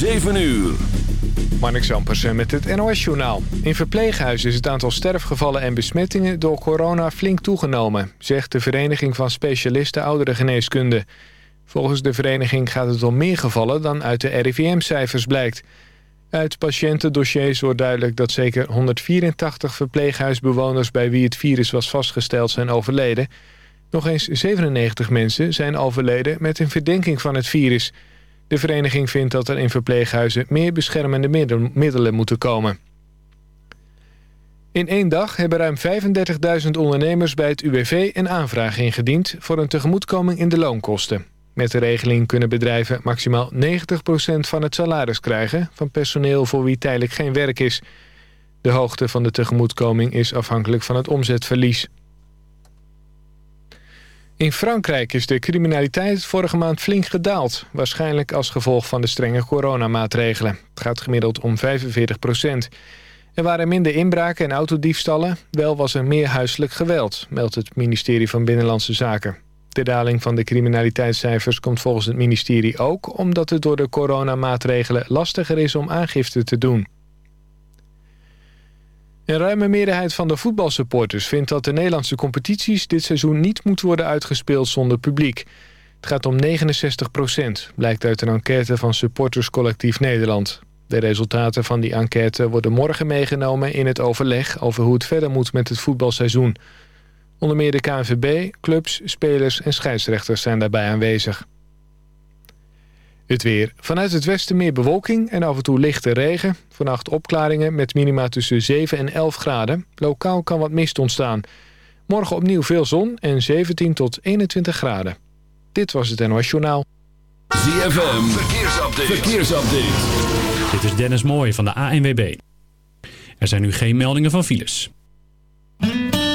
7 uur. Marnik Zampersen met het NOS-journaal. In verpleeghuizen is het aantal sterfgevallen en besmettingen door corona flink toegenomen... zegt de Vereniging van Specialisten Ouderengeneeskunde. Volgens de vereniging gaat het om meer gevallen dan uit de RIVM-cijfers blijkt. Uit patiëntendossiers wordt duidelijk dat zeker 184 verpleeghuisbewoners... bij wie het virus was vastgesteld zijn overleden. Nog eens 97 mensen zijn overleden met een verdenking van het virus... De vereniging vindt dat er in verpleeghuizen meer beschermende middelen moeten komen. In één dag hebben ruim 35.000 ondernemers bij het UWV een aanvraag ingediend... voor een tegemoetkoming in de loonkosten. Met de regeling kunnen bedrijven maximaal 90% van het salaris krijgen... van personeel voor wie tijdelijk geen werk is. De hoogte van de tegemoetkoming is afhankelijk van het omzetverlies. In Frankrijk is de criminaliteit vorige maand flink gedaald. Waarschijnlijk als gevolg van de strenge coronamaatregelen. Het gaat gemiddeld om 45 procent. Er waren minder inbraken en autodiefstallen. Wel was er meer huiselijk geweld, meldt het ministerie van Binnenlandse Zaken. De daling van de criminaliteitscijfers komt volgens het ministerie ook... omdat het door de coronamaatregelen lastiger is om aangifte te doen. Een ruime meerderheid van de voetbalsupporters vindt dat de Nederlandse competities dit seizoen niet moeten worden uitgespeeld zonder publiek. Het gaat om 69 procent, blijkt uit een enquête van Supporterscollectief Nederland. De resultaten van die enquête worden morgen meegenomen in het overleg over hoe het verder moet met het voetbalseizoen. Onder meer de KNVB, clubs, spelers en scheidsrechters zijn daarbij aanwezig. Het weer. Vanuit het westen meer bewolking en af en toe lichte regen. Vannacht opklaringen met minima tussen 7 en 11 graden. Lokaal kan wat mist ontstaan. Morgen opnieuw veel zon en 17 tot 21 graden. Dit was het NOS Journaal. ZFM. Verkeersupdate. Verkeersupdate. Dit is Dennis Mooij van de ANWB. Er zijn nu geen meldingen van files.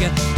wagon.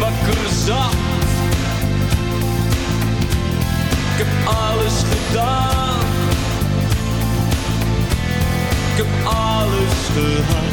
wakker zag. Ik heb alles gedaan. Ik heb alles gehad.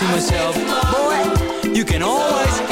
to myself. Boy, you can always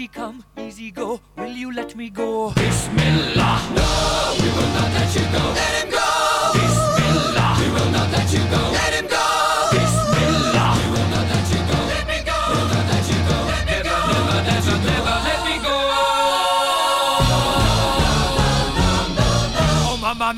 Easy come, easy go. Will you let me go? Bismillah. No, we will not let you go. Let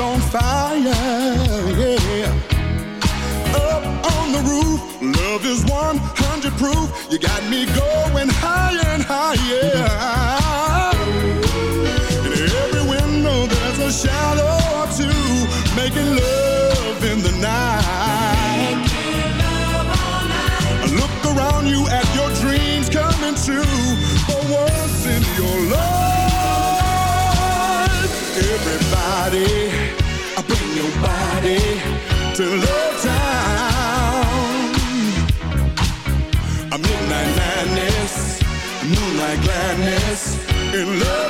on fire, yeah. Up on the roof, love is 100 proof. You got gladness. In love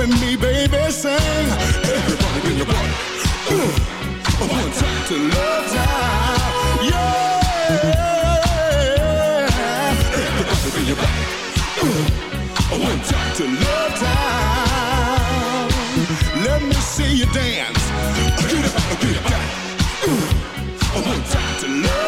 and me, baby, sing. Everybody give your body ooh, one time to love time. Yeah. Everybody give your body ooh, one time to love time. Let me see you dance. Get up, get up. Uh, one time to love.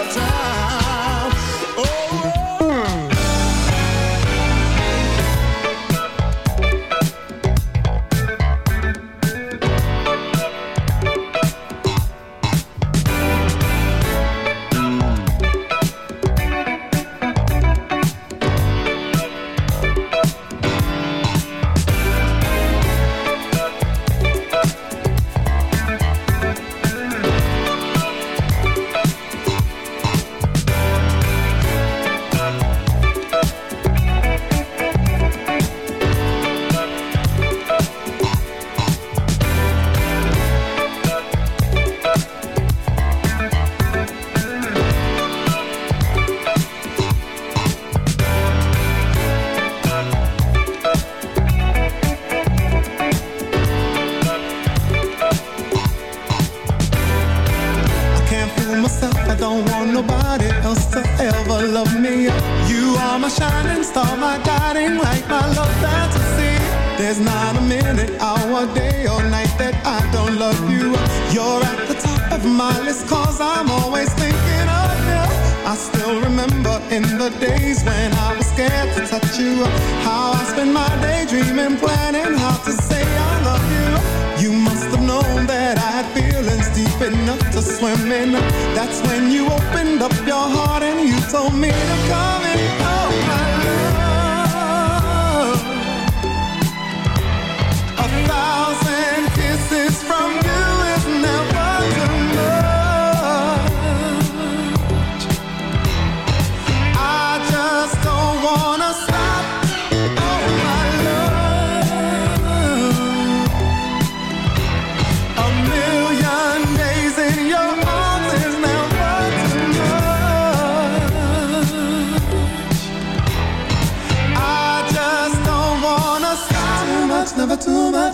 miracle